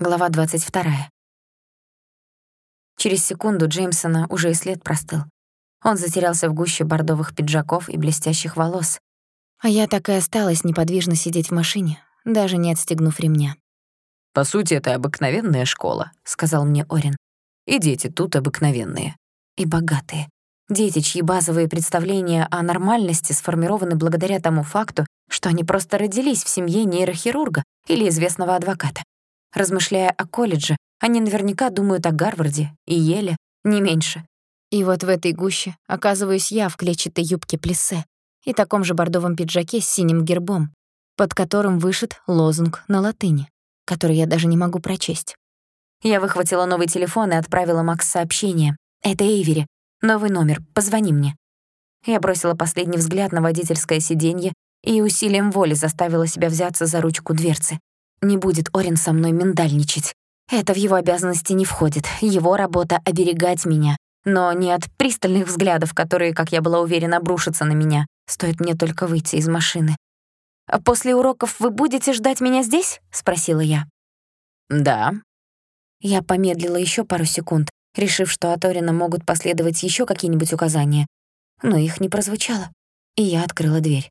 Глава 22. Через секунду Джеймсона уже и след простыл. Он затерялся в гуще бордовых пиджаков и блестящих волос. А я так и осталась неподвижно сидеть в машине, даже не отстегнув ремня. «По сути, это обыкновенная школа», — сказал мне Орин. «И дети тут обыкновенные». И богатые. Дети, чьи базовые представления о нормальности сформированы благодаря тому факту, что они просто родились в семье нейрохирурга или известного адвоката. Размышляя о колледже, они наверняка думают о Гарварде и Еле, не меньше. И вот в этой гуще оказываюсь я в клетчатой юбке плиссе и таком же бордовом пиджаке с синим гербом, под которым вышит лозунг на латыни, который я даже не могу прочесть. Я выхватила новый телефон и отправила Макс сообщение. «Это Эйвери. Новый номер. Позвони мне». Я бросила последний взгляд на водительское сиденье и усилием воли заставила себя взяться за ручку дверцы. Не будет Орин со мной миндальничать. Это в его обязанности не входит. Его работа — оберегать меня. Но не от пристальных взглядов, которые, как я была уверена, обрушатся на меня. Стоит мне только выйти из машины. «А «После уроков вы будете ждать меня здесь?» — спросила я. «Да». Я помедлила еще пару секунд, решив, что от Орина могут последовать еще какие-нибудь указания. Но их не прозвучало, и я открыла дверь.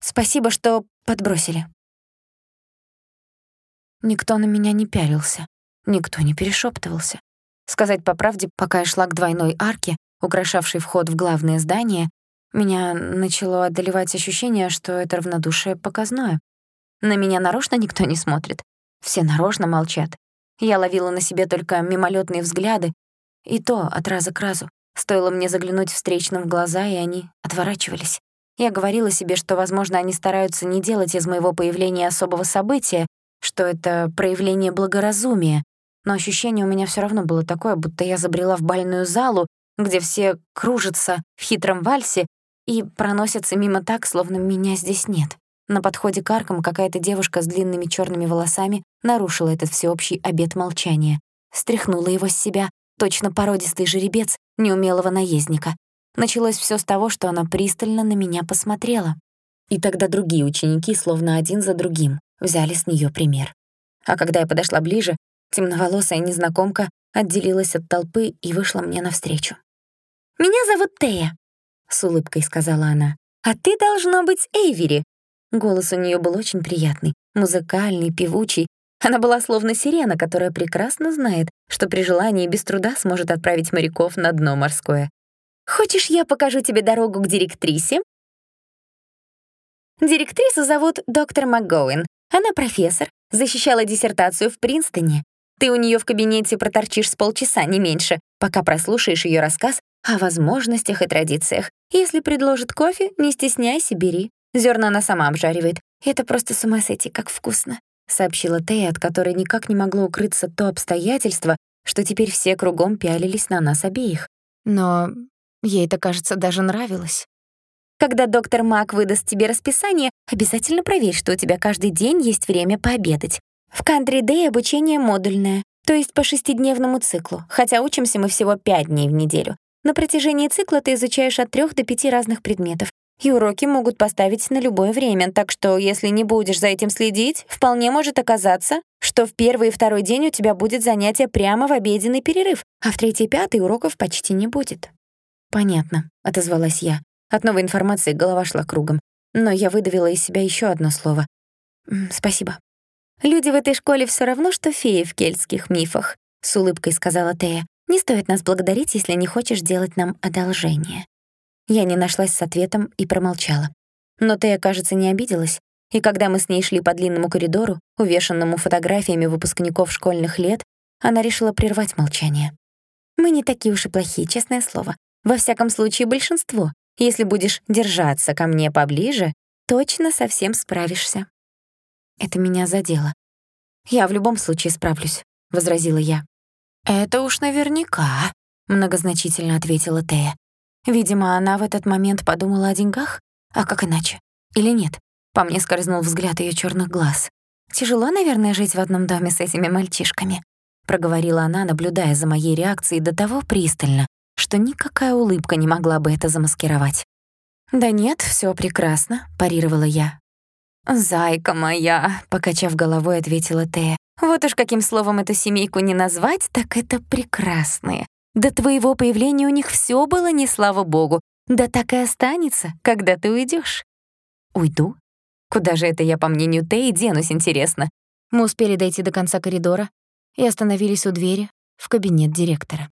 «Спасибо, что подбросили». Никто на меня не пялился, никто не перешептывался. Сказать по правде, пока я шла к двойной арке, украшавшей вход в главное здание, меня начало одолевать ощущение, что это равнодушие показное. На меня нарочно никто не смотрит. Все нарочно молчат. Я ловила на себе только мимолетные взгляды, и то от раза к разу. Стоило мне заглянуть встречным в глаза, и они отворачивались. Я говорила себе, что, возможно, они стараются не делать из моего появления особого события, что это проявление благоразумия, но ощущение у меня всё равно было такое, будто я забрела в бальную залу, где все кружатся в хитром вальсе и проносятся мимо так, словно меня здесь нет. На подходе к аркам какая-то девушка с длинными чёрными волосами нарушила этот всеобщий обет молчания. Стряхнула его с себя, точно породистый жеребец неумелого наездника. Началось всё с того, что она пристально на меня посмотрела. И тогда другие ученики, словно один за другим, взяли с неё пример. А когда я подошла ближе, темноволосая незнакомка отделилась от толпы и вышла мне навстречу. «Меня зовут Тея», — с улыбкой сказала она. «А ты должно быть Эйвери». Голос у неё был очень приятный, музыкальный, певучий. Она была словно сирена, которая прекрасно знает, что при желании без труда сможет отправить моряков на дно морское. «Хочешь, я покажу тебе дорогу к директрисе?» Директрису зовут доктор МакГоуэн. Она профессор, защищала диссертацию в Принстоне. Ты у нее в кабинете проторчишь с полчаса, не меньше, пока прослушаешь ее рассказ о возможностях и традициях. Если предложит кофе, не стесняйся, бери. Зерна она сама обжаривает. Это просто с ума сойти, как вкусно», — сообщила Тея, от которой никак не могло укрыться то обстоятельство, что теперь все кругом пялились на нас обеих. Но ей это, кажется, даже нравилось. Когда доктор Мак выдаст тебе расписание, обязательно проверь, что у тебя каждый день есть время пообедать. В Country Day обучение модульное, то есть по шестидневному циклу, хотя учимся мы всего пять дней в неделю. На протяжении цикла ты изучаешь от трех до пяти разных предметов, и уроки могут поставить на любое время, так что если не будешь за этим следить, вполне может оказаться, что в первый и второй день у тебя будет занятие прямо в обеденный перерыв, а в третий и пятый уроков почти не будет. «Понятно», — отозвалась я. От новой информации голова шла кругом, но я выдавила из себя еще одно слово. «Спасибо». «Люди в этой школе все равно, что феи в кельтских мифах», — с улыбкой сказала Тея. «Не стоит нас благодарить, если не хочешь делать нам одолжение». Я не нашлась с ответом и промолчала. Но Тея, кажется, не обиделась, и когда мы с ней шли по длинному коридору, увешанному фотографиями выпускников школьных лет, она решила прервать молчание. «Мы не такие уж и плохие, честное слово. Во всяком случае, большинство. Если будешь держаться ко мне поближе, точно совсем справишься». Это меня задело. «Я в любом случае справлюсь», — возразила я. «Это уж наверняка», — многозначительно ответила Тея. Видимо, она в этот момент подумала о деньгах, а как иначе? Или нет? По мне скользнул взгляд ее черных глаз. «Тяжело, наверное, жить в одном доме с этими мальчишками», — проговорила она, наблюдая за моей реакцией до того пристально, что никакая улыбка не могла бы это замаскировать. «Да нет, всё прекрасно», — парировала я. «Зайка моя», — покачав головой, ответила Тея. Вот уж каким словом эту семейку не назвать, так это прекрасные. До твоего появления у них все было не слава богу, да так и останется, когда ты уйдешь. Уйду? Куда же это я, по мнению Теи, денусь, интересно? Мы успели дойти до конца коридора и остановились у двери в кабинет директора.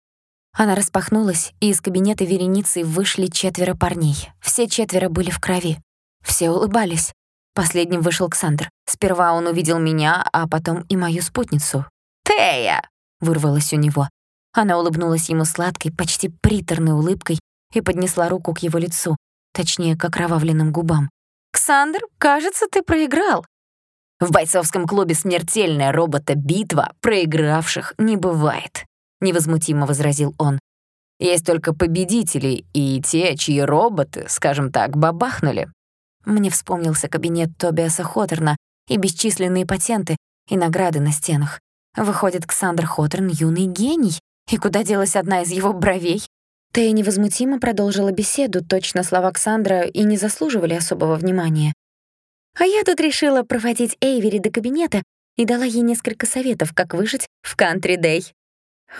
Она распахнулась, и из кабинета вереницы вышли четверо парней. Все четверо были в крови. Все улыбались. Последним вышел Ксандр. Сперва он увидел меня, а потом и мою спутницу. «Тея!» — вырвалось у него. Она улыбнулась ему сладкой, почти приторной улыбкой и поднесла руку к его лицу, точнее, к окровавленным губам. «Ксандр, кажется, ты проиграл». В бойцовском клубе «Смертельная робота-битва» проигравших не бывает невозмутимо возразил он. Есть только победители и те, чьи роботы, скажем так, бабахнули. Мне вспомнился кабинет Тобиаса Хоторна и бесчисленные патенты и награды на стенах. Выходит, Ксандр Хоторн — юный гений. И куда делась одна из его бровей? Тея невозмутимо продолжила беседу, точно слова Ксандра и не заслуживали особого внимания. А я тут решила проводить Эйвери до кабинета и дала ей несколько советов, как выжить в кантри-дэй.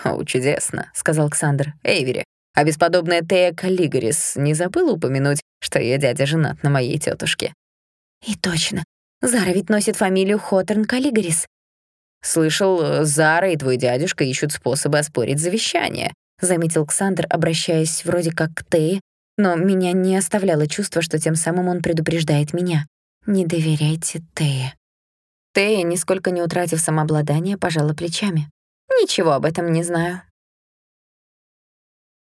«О, чудесно», — сказал Александр. «Эйвери, а бесподобная Тея Каллигарис не забыла упомянуть, что ее дядя женат на моей тетушке?» «И точно. Зара ведь носит фамилию Хоторн Каллигарис». «Слышал, Зара и твой дядюшка ищут способы оспорить завещание», — заметил Александр, обращаясь вроде как к Тее, но меня не оставляло чувство, что тем самым он предупреждает меня. «Не доверяйте Тее». Тея, нисколько не утратив самообладание, пожала плечами. Ничего об этом не знаю.